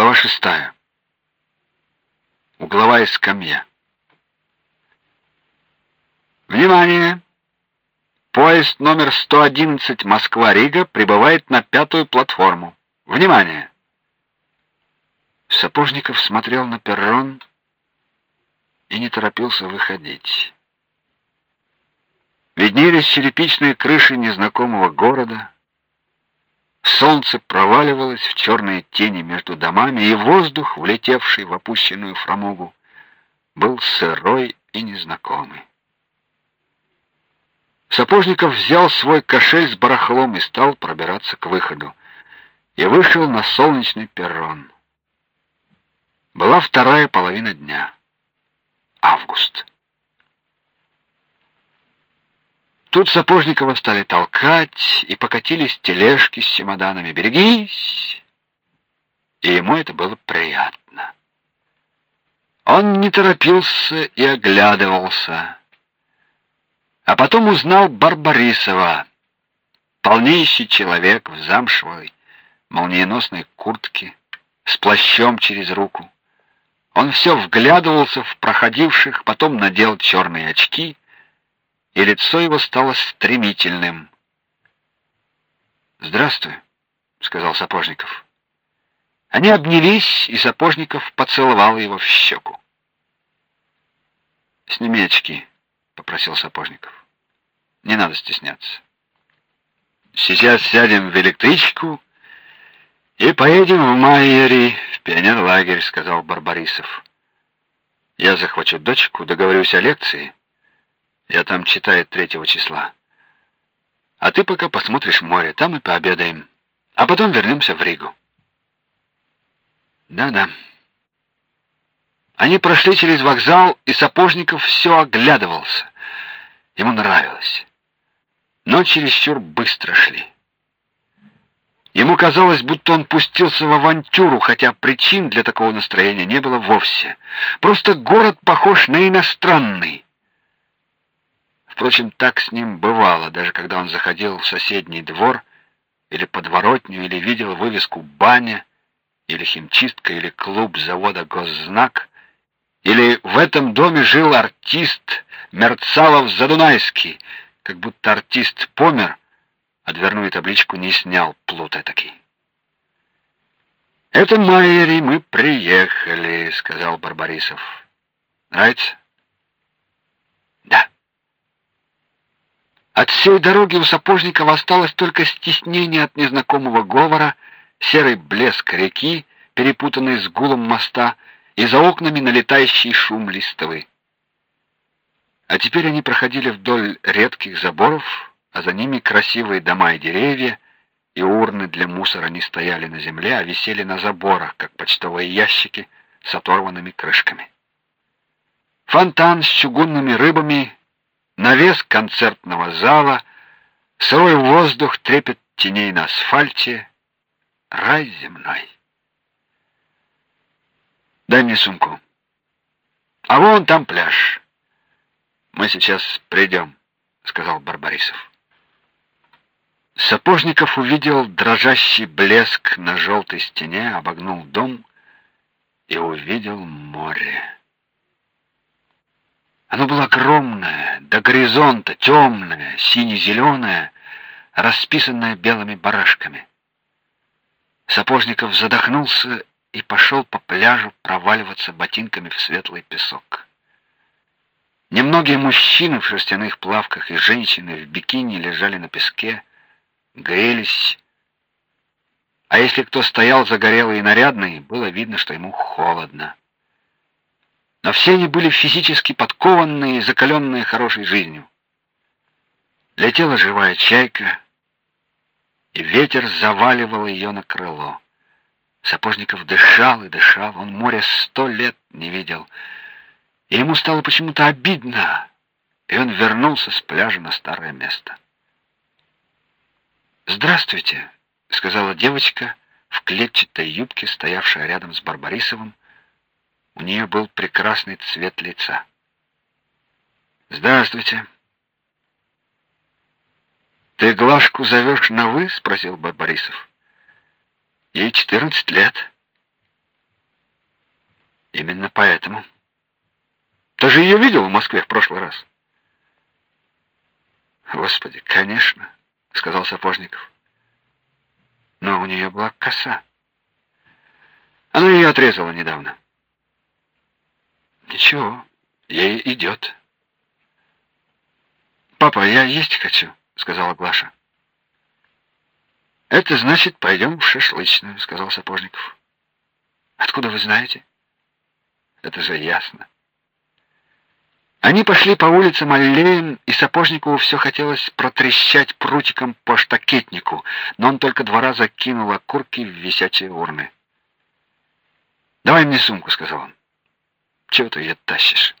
Глава шестая. Угловая скамья. Внимание! Поезд номер 111 Москва-Рига прибывает на пятую платформу. Внимание! Сапожников смотрел на перрон и не торопился выходить. Виднелись черепичные крыши незнакомого города, Солнце проваливалось в черные тени между домами, и воздух, влетевший в опущенную фрамугу, был сырой и незнакомый. Сапожников взял свой кошель с барахлом и стал пробираться к выходу. И вышел на солнечный перрон. Была вторая половина дня. Август. Тут Сапожникова стали толкать, и покатились тележки с чемоданами. «Берегись!» И ему это было приятно. Он не торопился и оглядывался. А потом узнал Барбарисова, полнейший человек в замшевой молниеносной куртке, с плащом через руку. Он все вглядывался в проходивших, потом надел черные очки и лицо его стало стремительным. "Здравствуй", сказал Сапожников. Они обнялись, и Сапожников поцеловал его в щеку. "Сними очки", попросил Сапожников. "Не надо стесняться. Сейчас сядем в электричку и поедем в Майери, в пионерлагерь", сказал Барбарисов. "Я захвачу дочку, договорюсь о лекции". Я там читаю третьего числа. А ты пока посмотришь море, там и пообедаем. А потом вернемся в Ригу. Да-да. Они прошли через вокзал, и Сапожников все оглядывался. Ему нравилось. Но чересчур быстро шли. Ему казалось, будто он пустился в авантюру, хотя причин для такого настроения не было вовсе. Просто город похож на иностранный. Впрочем, так с ним бывало, даже когда он заходил в соседний двор или подворотню, или видел вывеску «баня», или химчистка, или клуб завода «Госзнак», или в этом доме жил артист Мерцалов-Задунайский, как будто артист помер, а дверную табличку не снял плут этакий. «Это Майери, мы приехали», — сказал Барбарисов. «Нравится?» От всей дороги у Сапожникова осталось только стеснение от незнакомого говора, серый блеск реки, перепутанный с гулом моста, и за окнами налетающий шум листвы. А теперь они проходили вдоль редких заборов, а за ними красивые дома и деревья, и урны для мусора не стояли на земле, а висели на заборах, как почтовые ящики с оторванными крышками. Фонтан с чугунными рыбами навес концертного зала, сырой воздух, трепет теней на асфальте, рай земной. Дай мне сумку. А вон там пляж. Мы сейчас придем, сказал Барбарисов. Сапожников увидел дрожащий блеск на желтой стене, обогнул дом и увидел море. Оно было огромное, до горизонта, темное, сине-зеленое, расписанное белыми барашками. Сапожников задохнулся и пошел по пляжу проваливаться ботинками в светлый песок. Немногие мужчины в шерстяных плавках и женщины в бикини лежали на песке, грелись. А если кто стоял загорелый и нарядный, было видно, что ему холодно но все они были физически подкованные и закаленные хорошей жизнью. Летела живая чайка, и ветер заваливал ее на крыло. Сапожников дышал и дышал, он море сто лет не видел, и ему стало почему-то обидно, и он вернулся с пляжа на старое место. "Здравствуйте", сказала девочка в клетчатой юбке, стоявшая рядом с Барбарисовым у нее был прекрасный цвет лица. Здравствуйте. Ты Глашку зовешь на вы, спросил Борисов. Ей четырнадцать лет. Именно поэтому. Ты же ее видел в Москве в прошлый раз? Господи, конечно, сказал Сапожников. Но у нее была коса. Она ее отрезала недавно. Ничего, ей идет. Папа, я есть хочу, сказала Глаша. Это значит, пойдем в шашлычную, сказал Сапожников. Откуда вы знаете? Это же ясно. Они пошли по улицам аллеям, и Сапожникову все хотелось протрещать прутиком по штакетнику, но он только два раза кинул окурки в висячие урны. «Давай мне сумку», — сказал он. «Чего ты ее тащишь?»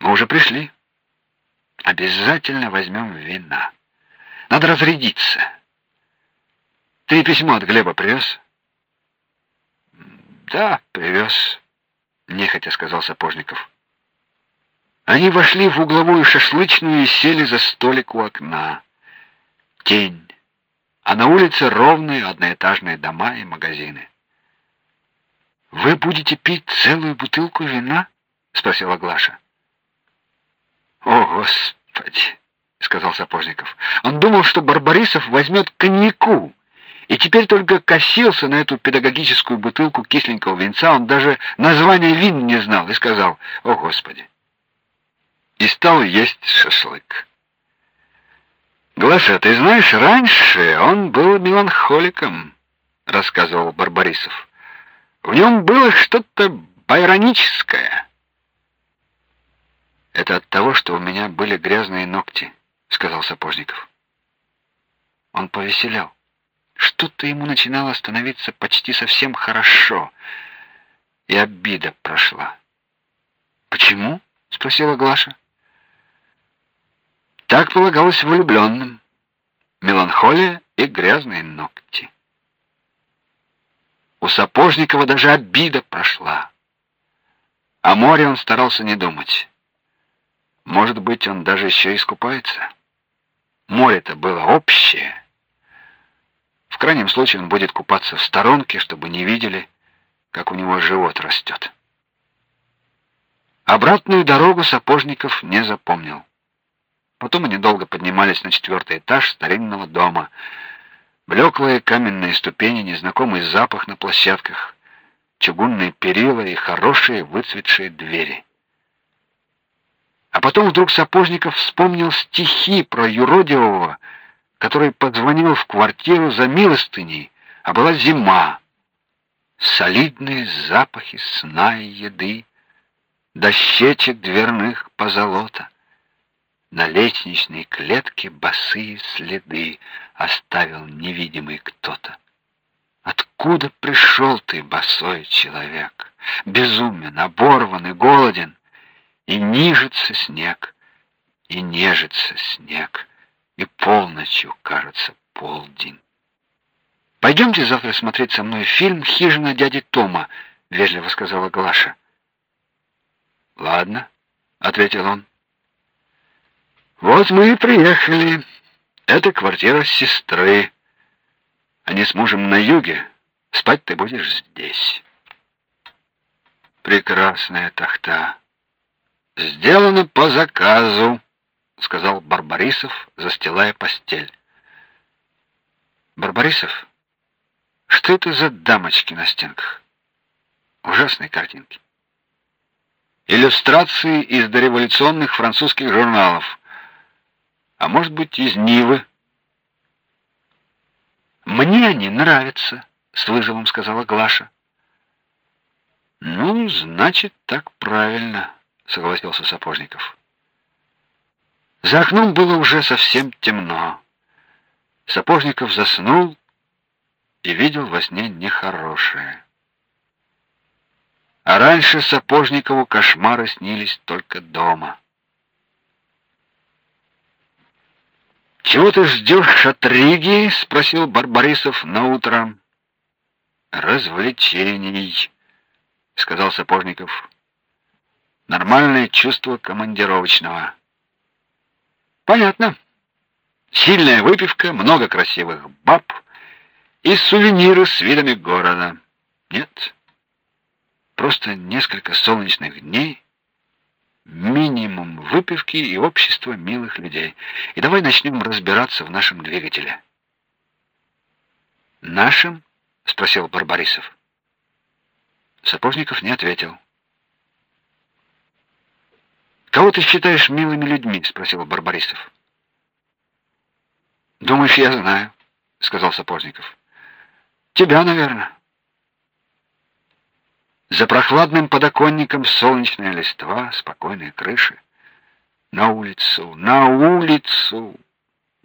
«Мы уже пришли. Обязательно возьмем вина. Надо разрядиться. Ты письмо от Глеба привез?» «Да, привез», — нехотя сказал Сапожников. Они вошли в угловую шашлычную и сели за столик у окна. Тень, а на улице ровные одноэтажные дома и магазины. Вы будете пить целую бутылку вина? спросила Глаша. О, господи, сказал Сапожников. Он думал, что Барбарисов возьмет коньяку. И теперь только косился на эту педагогическую бутылку кисленького винца, он даже названия вин не знал и сказал: "О, господи" и стал есть шашлык. Глаша, ты знаешь, раньше он был меланхоликом, рассказывал Барбарисов. В нем было что-то байроническое. Это от того, что у меня были грязные ногти, сказал Сапожников. Он повеселел. Что-то ему начинало становиться почти совсем хорошо, и обида прошла. Почему? спросила Глаша. Так полагалось влюбленным. Меланхолия и грязные ногти. У Сапожникова даже обида прошла. О море он старался не думать. Может быть, он даже еще искупается. Море-то было общее. В крайнем случае он будет купаться в сторонке, чтобы не видели, как у него живот растет. Обратную дорогу Сапожников не запомнил. Потом они долго поднимались на четвертый этаж старинного дома. Блеклые каменные ступени, незнакомый запах на площадках, чугунные перила и хорошие выцветшие двери. А потом вдруг Сапожников вспомнил стихи про юродивого, который позвонил в квартиру за милостыней, а была зима. Солидные запахи сна и еды, дощечек дверных позолота. На лестничной клетке босые следы оставил невидимый кто-то. Откуда пришел ты, босой человек? Безумен, оборван и голоден, и нижется снег, и нежится снег, и полночью кажется полдень. Пойдемте завтра смотреть со мной фильм Хижина дяди Тома, вежливо сказала Глаша. Ладно, ответил он. Вот мы и приехали. Это квартира сестры. Они с мужем на юге. Спать ты будешь здесь. Прекрасная тахта. Сделано по заказу, сказал Барбарисов, застилая постель. Барбарисов, что это за дамочки на стенках? Ужасные картинки. Иллюстрации из дореволюционных французских журналов а может быть, из Нивы. Мне они нравятся, с вызовом сказала Глаша. Ну, значит, так правильно, согласился Сапожников. За окном было уже совсем темно. Сапожников заснул и видел во сне нехорошее. А раньше Сапожникову кошмары снились только дома. Чего ты ждешь от Риги? спросил Барбарисов на утро. Развлечений, сказал Сапожников. Нормальное чувство командировочного. Понятно. Сильная выпивка, много красивых баб и сувениры с видами города. Нет. Просто несколько солнечных дней, минимум выпивки и общества милых людей. И давай начнем разбираться в нашем двигателе. Нашим? спросил Барбарисов. Сапожников не ответил. Кого ты считаешь милыми людьми? спросил Барбарисов. Думаешь, я знаю, сказал Сапожников. Тебя, наверное. За прохладным подоконником солнечная листва, спокойные крыши. На улицу, на улицу.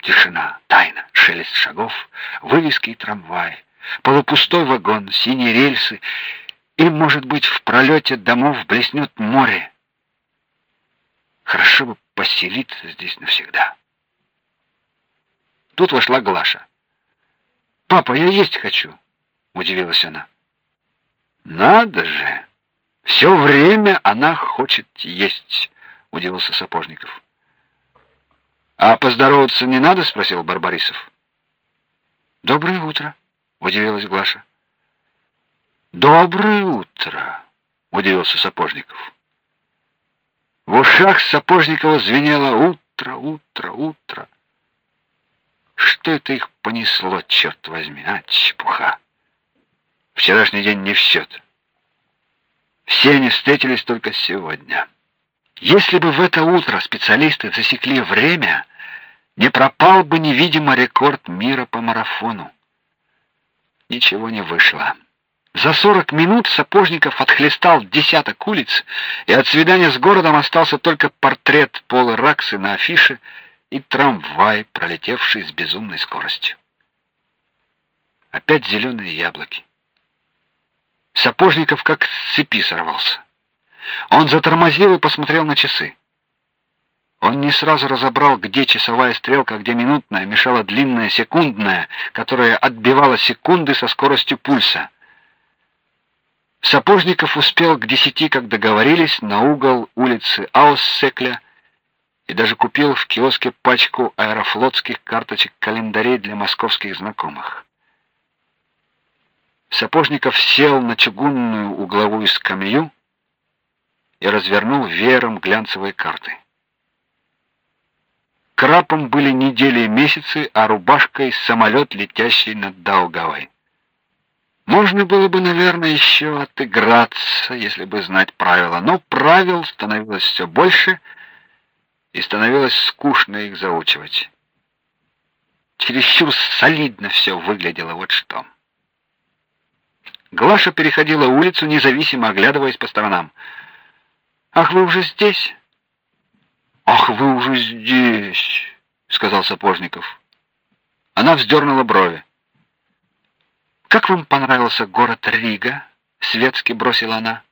Тишина, тайна, шелест шагов, вывески и трамваи, полупустой вагон, синие рельсы, и, может быть, в пролете домов блеснет море. Хорошо бы поселиться здесь навсегда. Тут вошла Глаша. «Папа, я есть хочу», — удивилась она. «Надо же! Все время она хочет есть», — удивился Сапожников. «А поздороваться не надо?» — спросил Барбарисов. «Доброе утро», — удивилась Глаша. «Доброе утро», — удивился Сапожников. В ушах Сапожникова звенело «Утро, утро, утро». Что это их понесло, черт возьми, а, чепуха. Вчерашний день не в счет. Все они встретились только сегодня. Если бы в это утро специалисты засекли время, не пропал бы невидимо рекорд мира по марафону. Ничего не вышло. За сорок минут Сапожников отхлестал десяток улиц, и от свидания с городом остался только портрет Пола Раксы на афише и трамвай, пролетевший с безумной скоростью. Опять зеленые яблоки. Сапожников как с цепи сорвался. Он затормозил и посмотрел на часы. Он не сразу разобрал, где часовая стрелка, где минутная, мешала длинная секундная, которая отбивала секунды со скоростью пульса. Сапожников успел к десяти, как договорились, на угол улицы Ауссекля и даже купил в киоске пачку аэрофлотских карточек-календарей для московских знакомых. Сапожников сел на чугунную угловую скамью и развернул веером глянцевые карты. Крапом были недели и месяцы, а рубашкой самолет, летящий над Даугавой. Можно было бы, наверное, еще отыграться, если бы знать правила, но правил становилось все больше, и становилось скучно их заучивать. Чересчур солидно все выглядело вот что. Глаша переходила улицу, независимо оглядываясь по сторонам. «Ах, вы уже здесь?» «Ах, вы уже здесь!» — сказал Сапожников. Она вздернула брови. Как вам понравился город Рига? светски бросила она.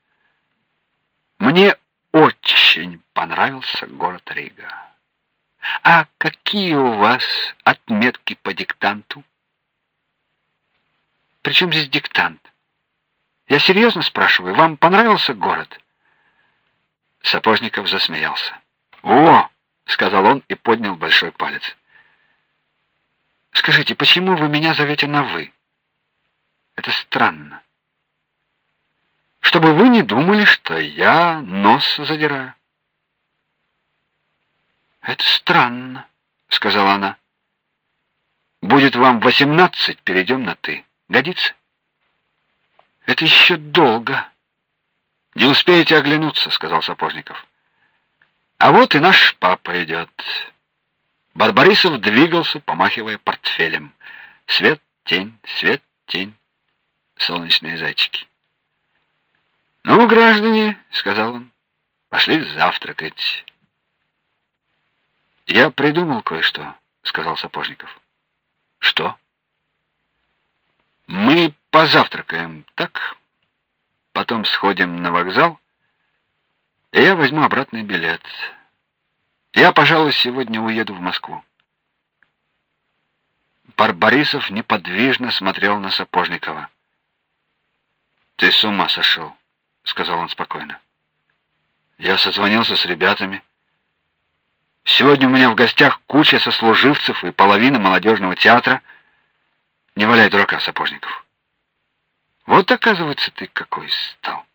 Мне очень понравился город Рига. А какие у вас отметки по диктанту? Причем здесь диктант? Я серьезно спрашиваю, вам понравился город? Сапожников засмеялся. "О", сказал он и поднял большой палец. Скажите, почему вы меня зовете на вы? Это странно. Чтобы вы не думали, что я нос задираю. Это странно, сказала она. Будет вам восемнадцать, перейдем на ты. Годится? Это еще долго. Не успеете оглянуться, сказал Сапожников. А вот и наш папа идет. Барбарисов двигался, помахивая портфелем. Свет, тень, свет, тень солнечные зайчики. «Ну, граждане», — сказал он, — «пошли завтракать». «Я придумал кое-что», — сказал Сапожников. «Что?» «Мы позавтракаем, так? Потом сходим на вокзал, и я возьму обратный билет. Я, пожалуй, сегодня уеду в Москву». Барбарисов неподвижно смотрел на Сапожникова. Ты с ума сошел», — сказал он спокойно. Я созвонился с ребятами. Сегодня у меня в гостях куча сослуживцев и половина молодежного театра. Не валяй дурака, Сапожников. Вот, оказывается, ты какой стал.